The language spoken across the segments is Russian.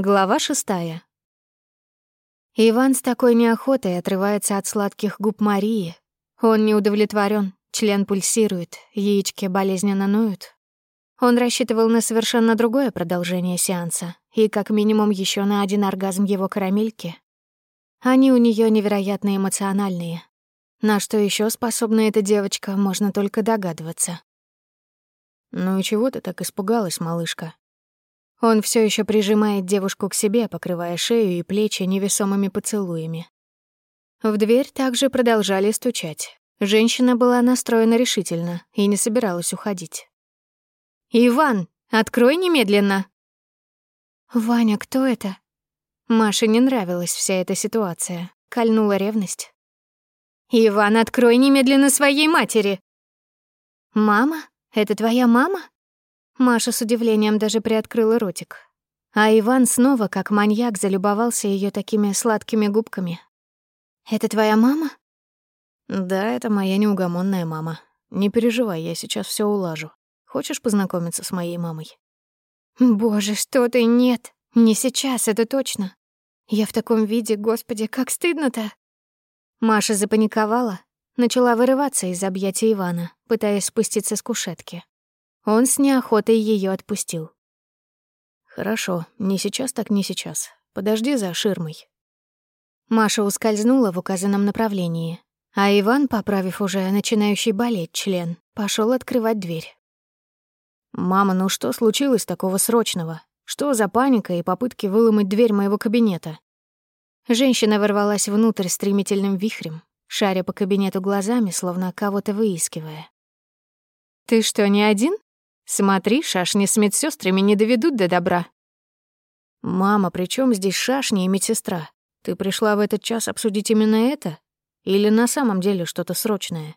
Глава шестая. Иван с такой неохотой отрывается от сладких губ Марии. Он не удовлетворен, член пульсирует, яички болезненно ноют. Он рассчитывал на совершенно другое продолжение сеанса и как минимум еще на один оргазм его карамельки. Они у нее невероятно эмоциональные. На что еще способна эта девочка, можно только догадываться. «Ну и чего ты так испугалась, малышка?» Он все еще прижимает девушку к себе, покрывая шею и плечи невесомыми поцелуями. В дверь также продолжали стучать. Женщина была настроена решительно и не собиралась уходить. «Иван, открой немедленно!» «Ваня, кто это?» Маше не нравилась вся эта ситуация, кольнула ревность. «Иван, открой немедленно своей матери!» «Мама? Это твоя мама?» Маша с удивлением даже приоткрыла ротик. А Иван снова, как маньяк, залюбовался ее такими сладкими губками. «Это твоя мама?» «Да, это моя неугомонная мама. Не переживай, я сейчас все улажу. Хочешь познакомиться с моей мамой?» «Боже, что ты, нет! Не сейчас, это точно! Я в таком виде, господи, как стыдно-то!» Маша запаниковала, начала вырываться из объятий Ивана, пытаясь спуститься с кушетки. Он с неохотой ее отпустил. «Хорошо, не сейчас так не сейчас. Подожди за ширмой». Маша ускользнула в указанном направлении, а Иван, поправив уже начинающий болеть член, пошел открывать дверь. «Мама, ну что случилось такого срочного? Что за паника и попытки выломать дверь моего кабинета?» Женщина ворвалась внутрь стремительным вихрем, шаря по кабинету глазами, словно кого-то выискивая. «Ты что, не один?» Смотри, шашни с медсестрами не доведут до добра. Мама, при чем здесь шашни и медсестра? Ты пришла в этот час обсудить именно это? Или на самом деле что-то срочное?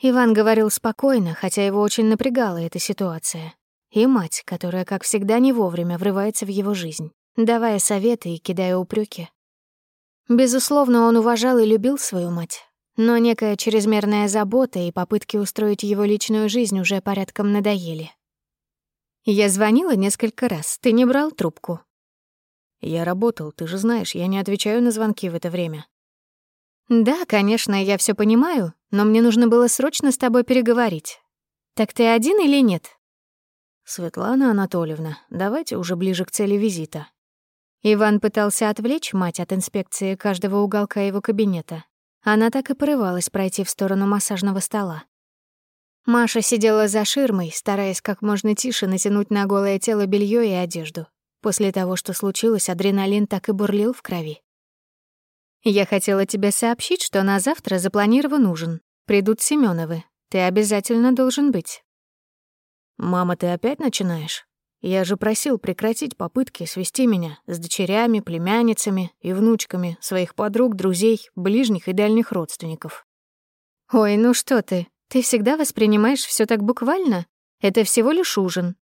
Иван говорил спокойно, хотя его очень напрягала эта ситуация. И мать, которая, как всегда, не вовремя врывается в его жизнь, давая советы и кидая упреки. Безусловно, он уважал и любил свою мать, но некая чрезмерная забота и попытки устроить его личную жизнь уже порядком надоели. Я звонила несколько раз, ты не брал трубку. Я работал, ты же знаешь, я не отвечаю на звонки в это время. Да, конечно, я все понимаю, но мне нужно было срочно с тобой переговорить. Так ты один или нет? Светлана Анатольевна, давайте уже ближе к цели визита. Иван пытался отвлечь мать от инспекции каждого уголка его кабинета, она так и порывалась пройти в сторону массажного стола. Маша сидела за ширмой, стараясь как можно тише натянуть на голое тело белье и одежду. После того, что случилось, адреналин так и бурлил в крови. «Я хотела тебе сообщить, что на завтра запланирован ужин. Придут Семёновы. Ты обязательно должен быть». «Мама, ты опять начинаешь?» Я же просил прекратить попытки свести меня с дочерями, племянницами и внучками своих подруг, друзей, ближних и дальних родственников. Ой, ну что ты? Ты всегда воспринимаешь все так буквально? Это всего лишь ужин.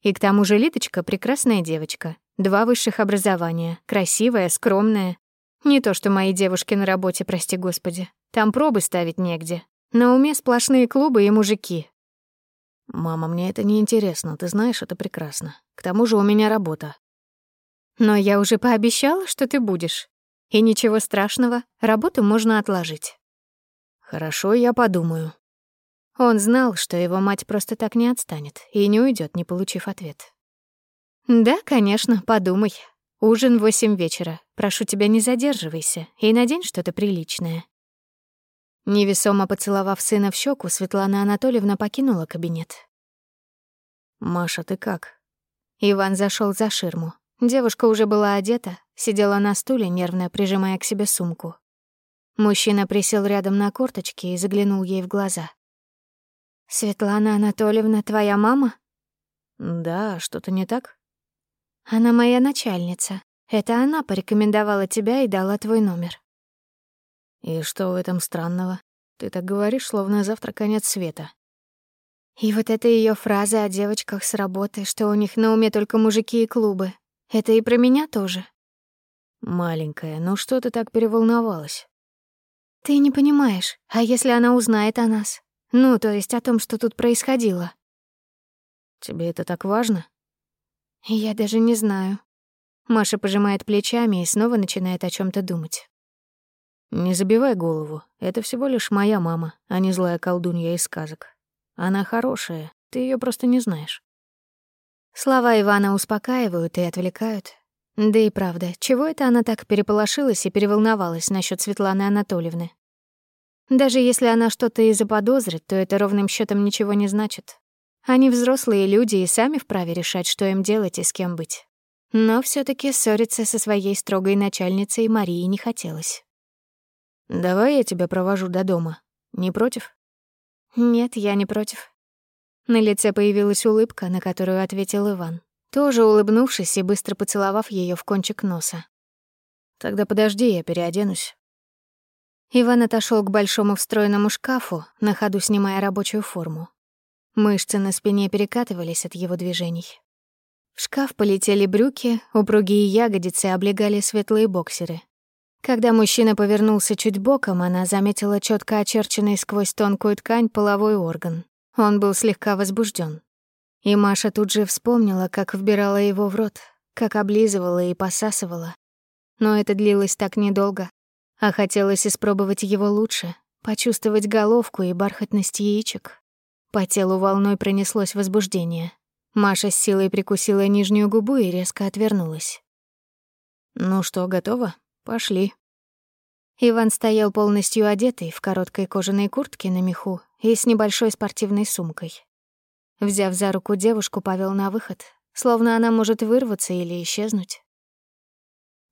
И к тому же Литочка — прекрасная девочка. Два высших образования, красивая, скромная. Не то что мои девушки на работе, прости господи. Там пробы ставить негде. На уме сплошные клубы и мужики, «Мама, мне это не интересно, ты знаешь, это прекрасно. К тому же у меня работа». «Но я уже пообещала, что ты будешь. И ничего страшного, работу можно отложить». «Хорошо, я подумаю». Он знал, что его мать просто так не отстанет и не уйдет, не получив ответ. «Да, конечно, подумай. Ужин в восемь вечера. Прошу тебя, не задерживайся и надень что-то приличное». Невесомо поцеловав сына в щеку, Светлана Анатольевна покинула кабинет. «Маша, ты как?» Иван зашел за ширму. Девушка уже была одета, сидела на стуле, нервно прижимая к себе сумку. Мужчина присел рядом на корточки и заглянул ей в глаза. «Светлана Анатольевна, твоя мама?» «Да, что-то не так?» «Она моя начальница. Это она порекомендовала тебя и дала твой номер». И что в этом странного? Ты так говоришь, словно завтра конец света. И вот эта ее фраза о девочках с работы, что у них на уме только мужики и клубы. Это и про меня тоже. Маленькая, ну что ты так переволновалась? Ты не понимаешь, а если она узнает о нас? Ну, то есть о том, что тут происходило. Тебе это так важно? Я даже не знаю. Маша пожимает плечами и снова начинает о чем то думать. «Не забивай голову. Это всего лишь моя мама, а не злая колдунья из сказок. Она хорошая, ты ее просто не знаешь». Слова Ивана успокаивают и отвлекают. Да и правда, чего это она так переполошилась и переволновалась насчет Светланы Анатольевны? Даже если она что-то и заподозрит, то это ровным счетом ничего не значит. Они взрослые люди и сами вправе решать, что им делать и с кем быть. Но все таки ссориться со своей строгой начальницей Марии не хотелось. «Давай я тебя провожу до дома. Не против?» «Нет, я не против». На лице появилась улыбка, на которую ответил Иван, тоже улыбнувшись и быстро поцеловав ее в кончик носа. «Тогда подожди, я переоденусь». Иван отошел к большому встроенному шкафу, на ходу снимая рабочую форму. Мышцы на спине перекатывались от его движений. В шкаф полетели брюки, упругие ягодицы облегали светлые боксеры. Когда мужчина повернулся чуть боком, она заметила четко очерченный сквозь тонкую ткань половой орган. Он был слегка возбужден. И Маша тут же вспомнила, как вбирала его в рот, как облизывала и посасывала. Но это длилось так недолго, а хотелось испробовать его лучше, почувствовать головку и бархатность яичек. По телу волной пронеслось возбуждение. Маша с силой прикусила нижнюю губу и резко отвернулась. «Ну что, готово? Пошли». Иван стоял полностью одетый, в короткой кожаной куртке на меху и с небольшой спортивной сумкой. Взяв за руку девушку, повел на выход, словно она может вырваться или исчезнуть.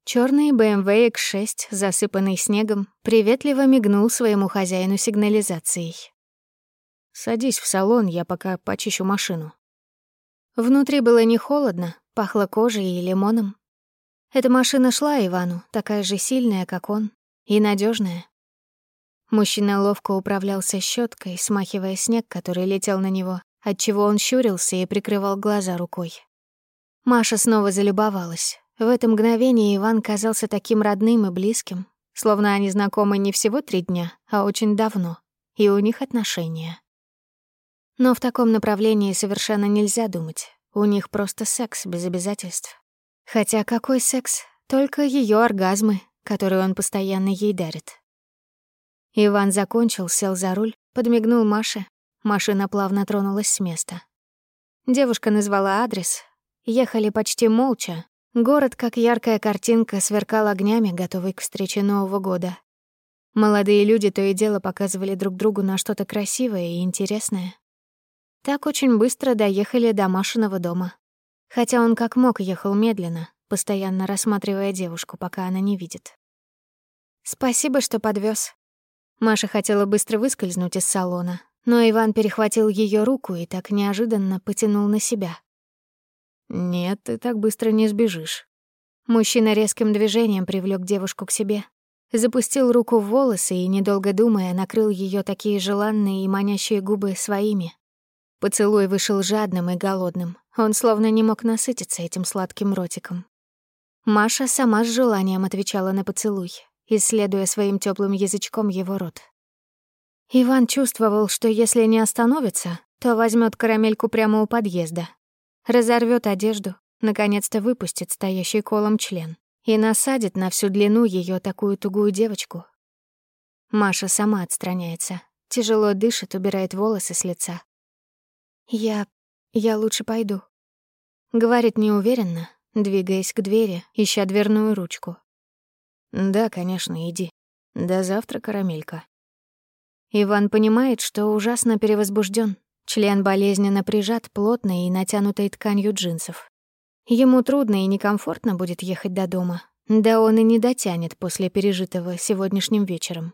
Чёрный BMW X6, засыпанный снегом, приветливо мигнул своему хозяину сигнализацией. «Садись в салон, я пока почищу машину». Внутри было не холодно, пахло кожей и лимоном. Эта машина шла Ивану, такая же сильная, как он, и надежная. Мужчина ловко управлялся щеткой, смахивая снег, который летел на него, отчего он щурился и прикрывал глаза рукой. Маша снова залюбовалась. В это мгновение Иван казался таким родным и близким, словно они знакомы не всего три дня, а очень давно, и у них отношения. Но в таком направлении совершенно нельзя думать. У них просто секс без обязательств. Хотя какой секс? Только ее оргазмы, которые он постоянно ей дарит. Иван закончил, сел за руль, подмигнул Маше. Машина плавно тронулась с места. Девушка назвала адрес. Ехали почти молча. Город, как яркая картинка, сверкал огнями, готовый к встрече Нового года. Молодые люди то и дело показывали друг другу на что-то красивое и интересное. Так очень быстро доехали до Машиного дома. Хотя он как мог ехал медленно, постоянно рассматривая девушку, пока она не видит. «Спасибо, что подвез. Маша хотела быстро выскользнуть из салона, но Иван перехватил ее руку и так неожиданно потянул на себя. «Нет, ты так быстро не сбежишь». Мужчина резким движением привлек девушку к себе, запустил руку в волосы и, недолго думая, накрыл ее такие желанные и манящие губы своими, Поцелуй вышел жадным и голодным. Он словно не мог насытиться этим сладким ротиком. Маша сама с желанием отвечала на поцелуй, исследуя своим теплым язычком его рот. Иван чувствовал, что если не остановится, то возьмет карамельку прямо у подъезда, разорвет одежду, наконец-то выпустит стоящий колом член и насадит на всю длину ее такую тугую девочку. Маша сама отстраняется, тяжело дышит, убирает волосы с лица, «Я... я лучше пойду», — говорит неуверенно, двигаясь к двери, ища дверную ручку. «Да, конечно, иди. До завтра, карамелька». Иван понимает, что ужасно перевозбужден. Член болезненно прижат плотной и натянутой тканью джинсов. Ему трудно и некомфортно будет ехать до дома. Да он и не дотянет после пережитого сегодняшним вечером.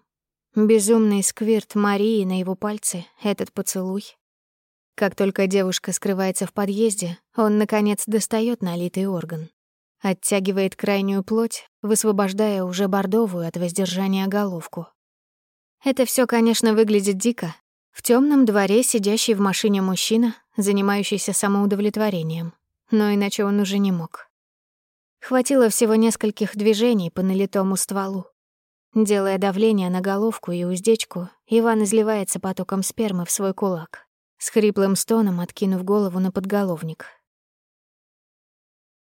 Безумный сквирт Марии на его пальце, этот поцелуй, как только девушка скрывается в подъезде, он, наконец, достает налитый орган. Оттягивает крайнюю плоть, высвобождая уже бордовую от воздержания головку. Это все, конечно, выглядит дико. В темном дворе сидящий в машине мужчина, занимающийся самоудовлетворением. Но иначе он уже не мог. Хватило всего нескольких движений по налитому стволу. Делая давление на головку и уздечку, Иван изливается потоком спермы в свой кулак с хриплым стоном откинув голову на подголовник.